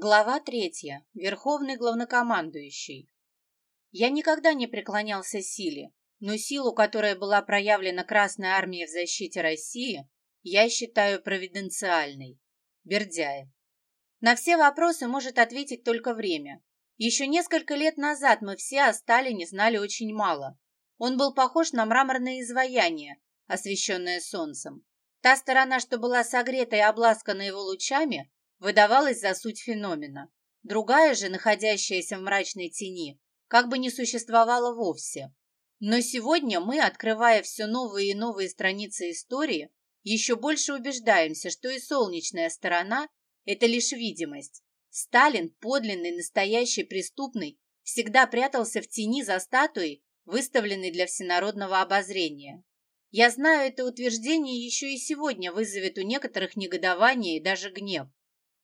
Глава третья. Верховный главнокомандующий. Я никогда не преклонялся силе, но силу, которая была проявлена Красной Армией в защите России, я считаю провиденциальной. Бердяев. На все вопросы может ответить только время. Еще несколько лет назад мы все о Сталине знали очень мало. Он был похож на мраморное изваяние, освещенное солнцем. Та сторона, что была согрета и обласкана его лучами, выдавалась за суть феномена. Другая же, находящаяся в мрачной тени, как бы не существовала вовсе. Но сегодня мы, открывая все новые и новые страницы истории, еще больше убеждаемся, что и солнечная сторона – это лишь видимость. Сталин, подлинный, настоящий, преступный, всегда прятался в тени за статуей, выставленной для всенародного обозрения. Я знаю, это утверждение еще и сегодня вызовет у некоторых негодование и даже гнев.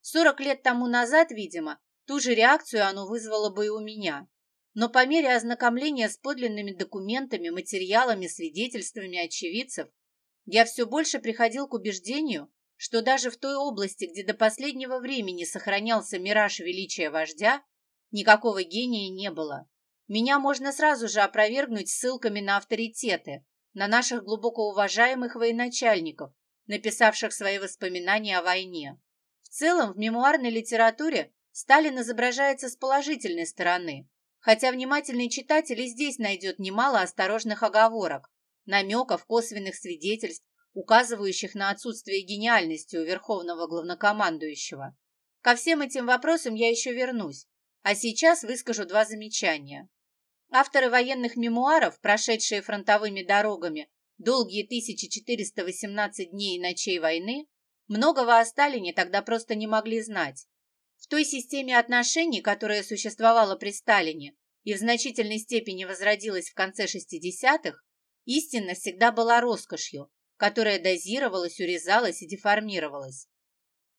Сорок лет тому назад, видимо, ту же реакцию оно вызвало бы и у меня. Но по мере ознакомления с подлинными документами, материалами, свидетельствами очевидцев, я все больше приходил к убеждению, что даже в той области, где до последнего времени сохранялся мираж величия вождя, никакого гения не было. Меня можно сразу же опровергнуть ссылками на авторитеты, на наших глубоко уважаемых военачальников, написавших свои воспоминания о войне целом в мемуарной литературе Сталин изображается с положительной стороны, хотя внимательный читатель и здесь найдет немало осторожных оговорок, намеков, косвенных свидетельств, указывающих на отсутствие гениальности у верховного главнокомандующего. Ко всем этим вопросам я еще вернусь, а сейчас выскажу два замечания. Авторы военных мемуаров, прошедшие фронтовыми дорогами долгие 1418 дней и ночей войны, Многого о Сталине тогда просто не могли знать. В той системе отношений, которая существовала при Сталине и в значительной степени возродилась в конце 60-х, истина всегда была роскошью, которая дозировалась, урезалась и деформировалась.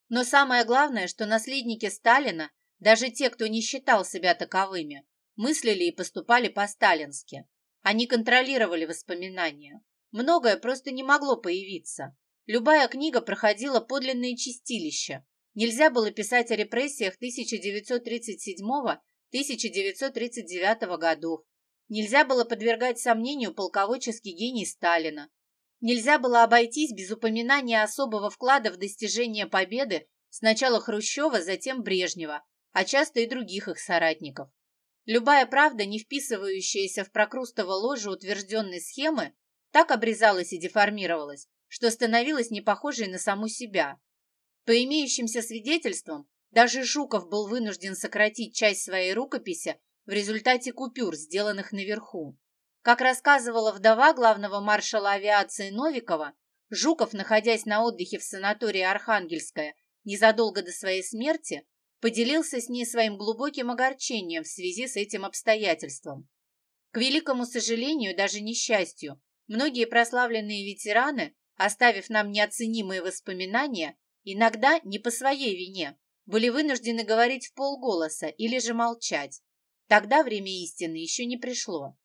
Но самое главное, что наследники Сталина, даже те, кто не считал себя таковыми, мыслили и поступали по-сталински. Они контролировали воспоминания. Многое просто не могло появиться. Любая книга проходила подлинные чистилища. Нельзя было писать о репрессиях 1937-1939 годов. Нельзя было подвергать сомнению полководческий гений Сталина. Нельзя было обойтись без упоминания особого вклада в достижение победы сначала Хрущева, затем Брежнева, а часто и других их соратников. Любая правда, не вписывающаяся в прокрустово ложе утвержденной схемы, так обрезалась и деформировалась, что становилась не похожей на саму себя. По имеющимся свидетельствам, даже Жуков был вынужден сократить часть своей рукописи в результате купюр, сделанных наверху. Как рассказывала вдова главного маршала авиации Новикова, Жуков, находясь на отдыхе в санатории Архангельская незадолго до своей смерти, поделился с ней своим глубоким огорчением в связи с этим обстоятельством. К великому сожалению, даже несчастью, многие прославленные ветераны оставив нам неоценимые воспоминания, иногда не по своей вине, были вынуждены говорить в полголоса или же молчать. Тогда время истины еще не пришло.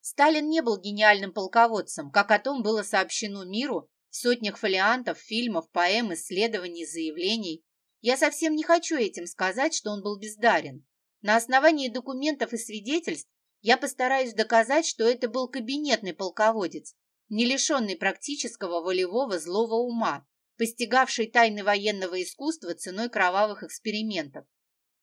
Сталин не был гениальным полководцем, как о том было сообщено миру в сотнях фолиантов, фильмов, поэм, исследований, заявлений. Я совсем не хочу этим сказать, что он был бездарен. На основании документов и свидетельств я постараюсь доказать, что это был кабинетный полководец, не лишенный практического волевого злого ума, постигавший тайны военного искусства ценой кровавых экспериментов.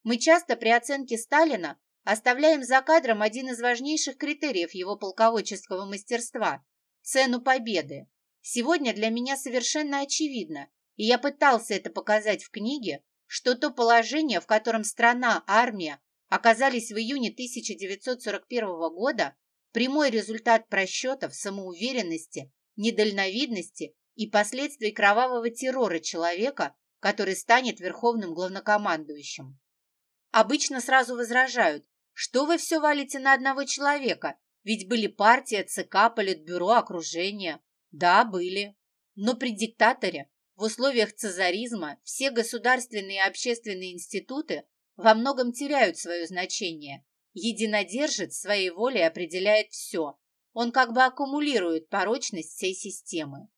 Мы часто при оценке Сталина оставляем за кадром один из важнейших критериев его полководческого мастерства – цену победы. Сегодня для меня совершенно очевидно, и я пытался это показать в книге, что то положение, в котором страна, армия оказались в июне 1941 года, Прямой результат просчетов, самоуверенности, недальновидности и последствий кровавого террора человека, который станет верховным главнокомандующим. Обычно сразу возражают, что вы все валите на одного человека, ведь были партия, ЦК, политбюро, окружение. Да, были. Но при диктаторе в условиях цезаризма все государственные и общественные институты во многом теряют свое значение, Единодержец своей волей определяет все. Он как бы аккумулирует порочность всей системы.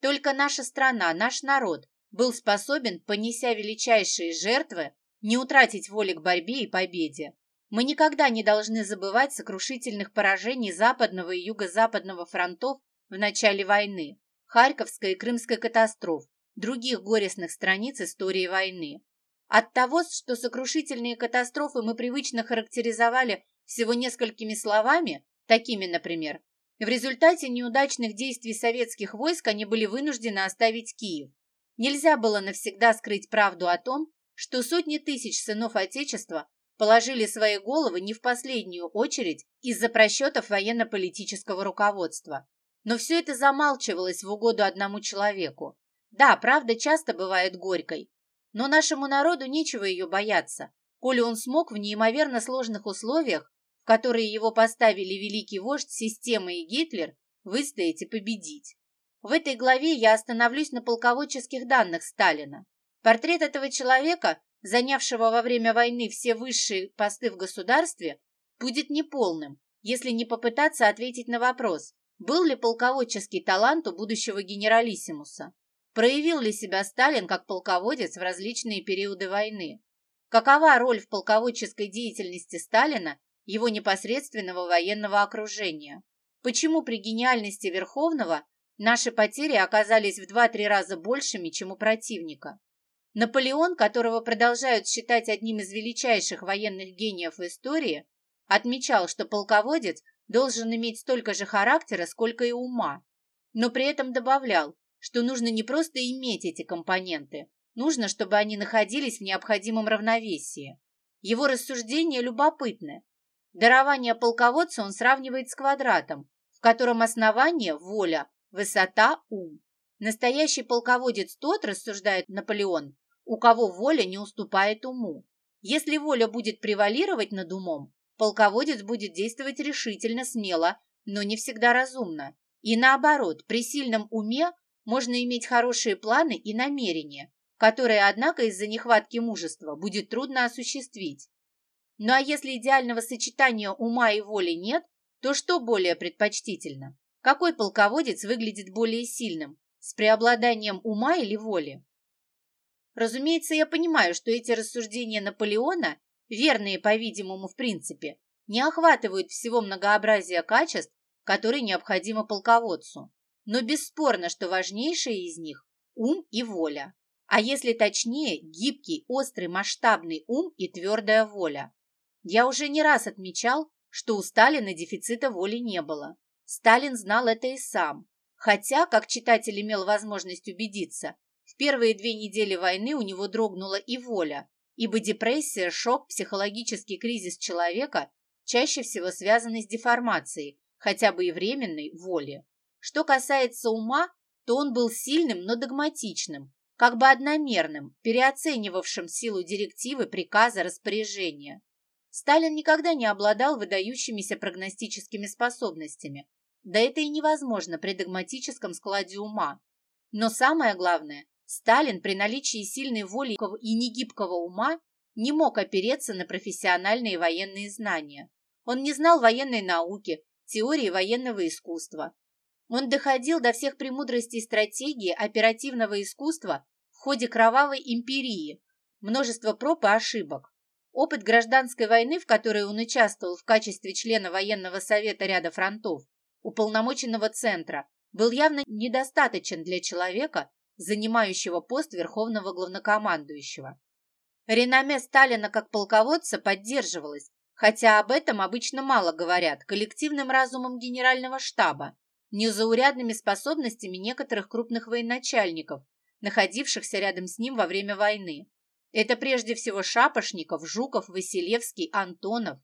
Только наша страна, наш народ был способен, понеся величайшие жертвы, не утратить воли к борьбе и победе. Мы никогда не должны забывать сокрушительных поражений Западного и Юго-Западного фронтов в начале войны, Харьковской и Крымской катастроф, других горестных страниц истории войны. От того, что сокрушительные катастрофы мы привычно характеризовали всего несколькими словами, такими, например, в результате неудачных действий советских войск они были вынуждены оставить Киев. Нельзя было навсегда скрыть правду о том, что сотни тысяч сынов Отечества положили свои головы не в последнюю очередь из-за просчетов военно-политического руководства. Но все это замалчивалось в угоду одному человеку. Да, правда часто бывает горькой, но нашему народу нечего ее бояться, коли он смог в неимоверно сложных условиях в которые его поставили великий вождь системы и Гитлер, выстоять и победить. В этой главе я остановлюсь на полководческих данных Сталина. Портрет этого человека, занявшего во время войны все высшие посты в государстве, будет неполным, если не попытаться ответить на вопрос, был ли полководческий талант у будущего генералиссимуса, проявил ли себя Сталин как полководец в различные периоды войны, какова роль в полководческой деятельности Сталина его непосредственного военного окружения. Почему при гениальности Верховного наши потери оказались в 2-3 раза большими, чем у противника? Наполеон, которого продолжают считать одним из величайших военных гениев в истории, отмечал, что полководец должен иметь столько же характера, сколько и ума, но при этом добавлял, что нужно не просто иметь эти компоненты, нужно, чтобы они находились в необходимом равновесии. Его рассуждения любопытны, Дарование полководца он сравнивает с квадратом, в котором основание – воля, высота – ум. Настоящий полководец тот, рассуждает Наполеон, у кого воля не уступает уму. Если воля будет превалировать над умом, полководец будет действовать решительно, смело, но не всегда разумно. И наоборот, при сильном уме можно иметь хорошие планы и намерения, которые, однако, из-за нехватки мужества будет трудно осуществить. Ну а если идеального сочетания ума и воли нет, то что более предпочтительно? Какой полководец выглядит более сильным, с преобладанием ума или воли? Разумеется, я понимаю, что эти рассуждения Наполеона, верные, по-видимому, в принципе, не охватывают всего многообразия качеств, которые необходимы полководцу. Но бесспорно, что важнейшие из них – ум и воля. А если точнее, гибкий, острый, масштабный ум и твердая воля. Я уже не раз отмечал, что у Сталина дефицита воли не было. Сталин знал это и сам. Хотя, как читатель имел возможность убедиться, в первые две недели войны у него дрогнула и воля, ибо депрессия, шок, психологический кризис человека чаще всего связаны с деформацией, хотя бы и временной, воли. Что касается ума, то он был сильным, но догматичным, как бы одномерным, переоценивавшим силу директивы, приказа, распоряжения. Сталин никогда не обладал выдающимися прогностическими способностями. Да это и невозможно при догматическом складе ума. Но самое главное, Сталин при наличии сильной воли и негибкого ума не мог опереться на профессиональные военные знания. Он не знал военной науки, теории военного искусства. Он доходил до всех премудростей стратегии оперативного искусства в ходе кровавой империи, множество проб и ошибок. Опыт гражданской войны, в которой он участвовал в качестве члена военного совета ряда фронтов, уполномоченного центра, был явно недостаточен для человека, занимающего пост верховного главнокомандующего. Реноме Сталина как полководца поддерживалось, хотя об этом обычно мало говорят, коллективным разумом генерального штаба, незаурядными способностями некоторых крупных военачальников, находившихся рядом с ним во время войны. Это прежде всего Шапошников, Жуков, Василевский, Антонов.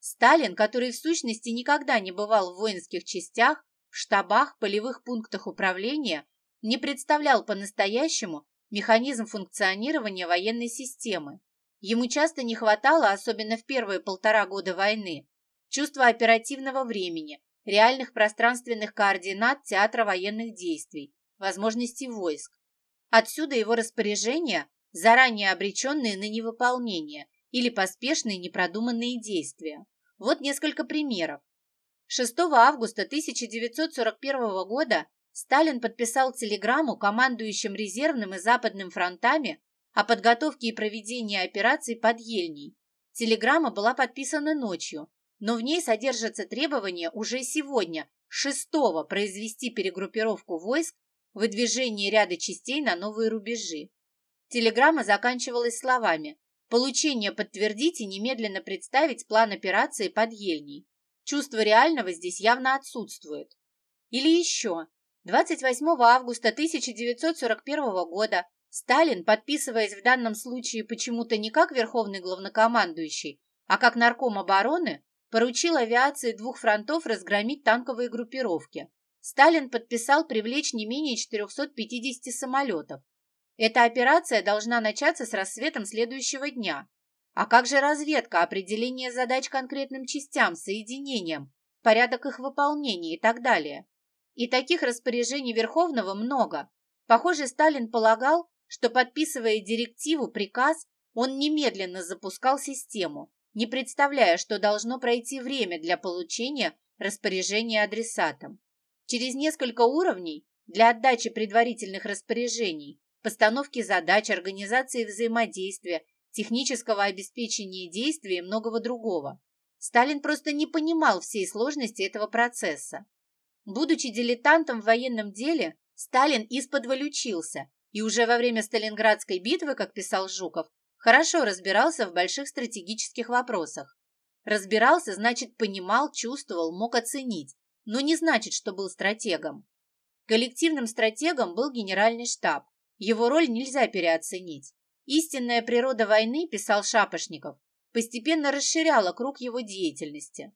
Сталин, который в сущности никогда не бывал в воинских частях, в штабах, полевых пунктах управления, не представлял по-настоящему механизм функционирования военной системы. Ему часто не хватало, особенно в первые полтора года войны, чувства оперативного времени, реальных пространственных координат театра военных действий, возможностей войск. Отсюда его распоряжение заранее обреченные на невыполнение или поспешные непродуманные действия. Вот несколько примеров. 6 августа 1941 года Сталин подписал телеграмму командующим резервным и западным фронтами о подготовке и проведении операций под Ельней. Телеграмма была подписана ночью, но в ней содержатся требования уже сегодня, шестого, произвести перегруппировку войск, выдвижение ряда частей на новые рубежи. Телеграмма заканчивалась словами «Получение подтвердить и немедленно представить план операции под Ельней». Чувство реального здесь явно отсутствует. Или еще. 28 августа 1941 года Сталин, подписываясь в данном случае почему-то не как верховный главнокомандующий, а как нарком обороны, поручил авиации двух фронтов разгромить танковые группировки. Сталин подписал привлечь не менее 450 самолетов. Эта операция должна начаться с рассветом следующего дня. А как же разведка, определение задач конкретным частям, соединениям, порядок их выполнения и так далее? И таких распоряжений Верховного много. Похоже, Сталин полагал, что, подписывая директиву, приказ, он немедленно запускал систему, не представляя, что должно пройти время для получения распоряжения адресатам. Через несколько уровней для отдачи предварительных распоряжений, постановки задач, организации взаимодействия, технического обеспечения действий и многого другого. Сталин просто не понимал всей сложности этого процесса. Будучи дилетантом в военном деле, Сталин из-под и уже во время Сталинградской битвы, как писал Жуков, хорошо разбирался в больших стратегических вопросах. Разбирался, значит, понимал, чувствовал, мог оценить, но не значит, что был стратегом. Коллективным стратегом был генеральный штаб. Его роль нельзя переоценить. Истинная природа войны, писал Шапошников, постепенно расширяла круг его деятельности.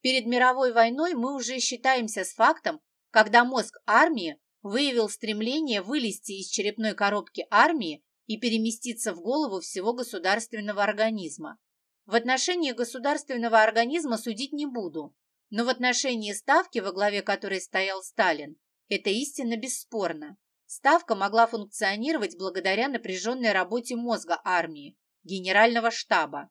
Перед мировой войной мы уже считаемся с фактом, когда мозг армии выявил стремление вылезти из черепной коробки армии и переместиться в голову всего государственного организма. В отношении государственного организма судить не буду, но в отношении Ставки, во главе которой стоял Сталин, это истинно бесспорно. Ставка могла функционировать благодаря напряженной работе мозга армии, генерального штаба.